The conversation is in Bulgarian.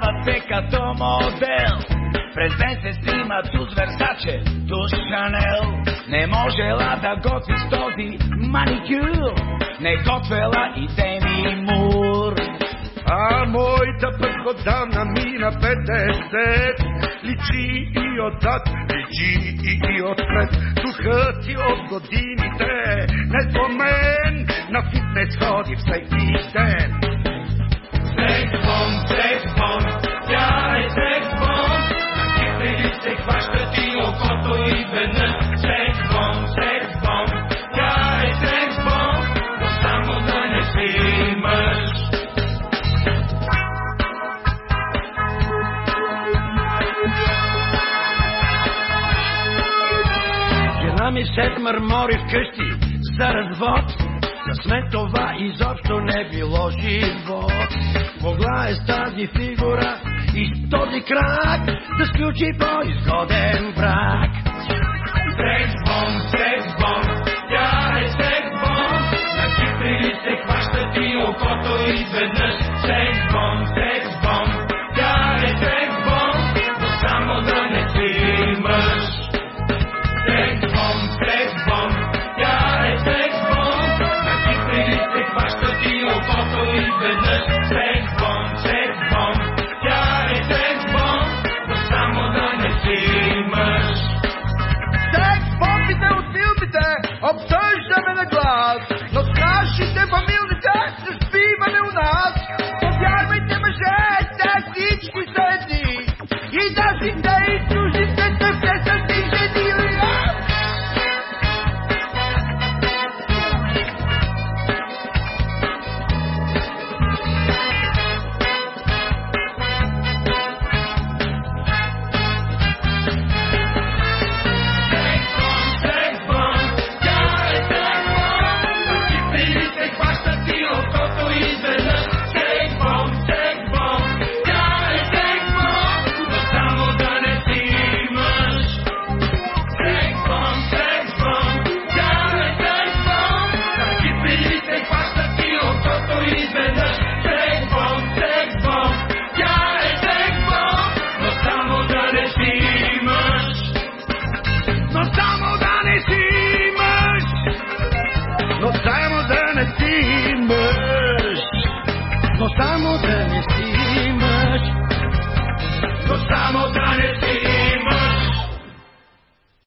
продавате като модел. През ден се снима ту с Версаче, ту с Шанел. Не можела да готви с този маникюр. Не готвела и Деми Мур. А моята пък годана мина 50 Личи и отзад, личи и отпред Духът ти от годините Не спомен на фитнес ходи всеки ден Жена ми се мърмори вкъщи за развод. За смен това изобщо не било живот. Могла е с тази фигура и с този крак да сключи по-изгоден брак. Окото изведнъж. Секс бомб, нашите фамилните се спиваме у нас. Повярвайте, мъже, те всички са едни. И нашите Но само да не си мъж. Но само да не си